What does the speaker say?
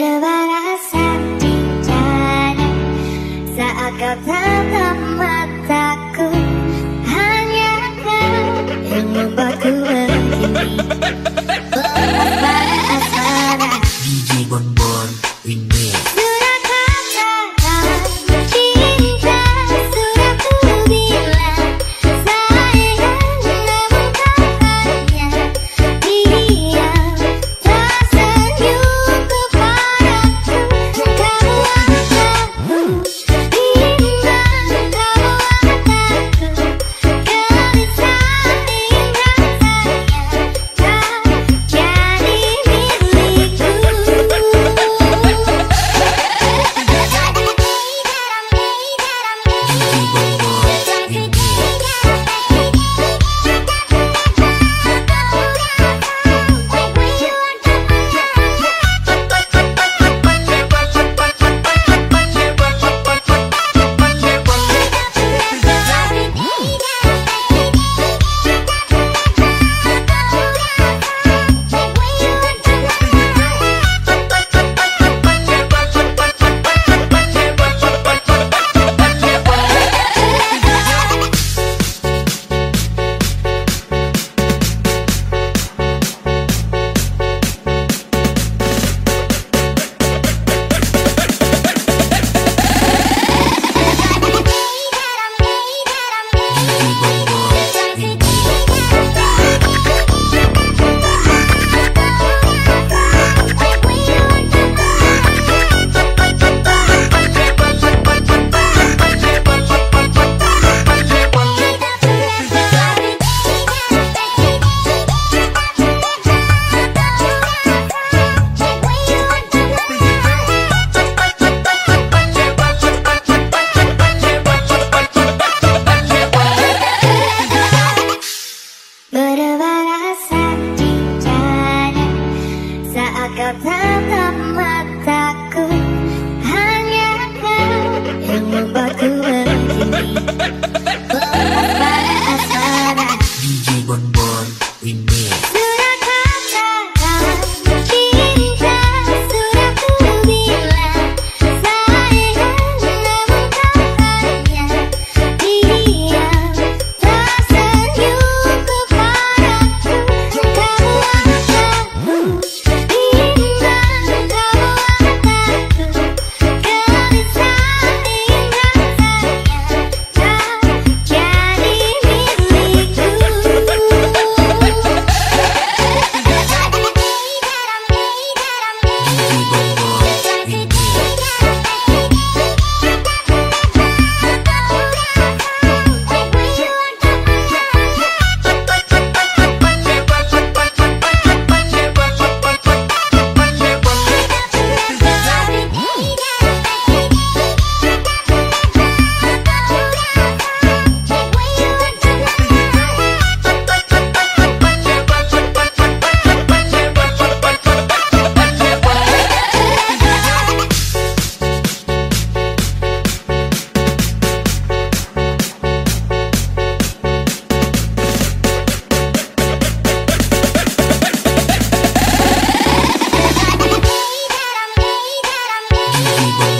Rasa di dada Saat kau tatap people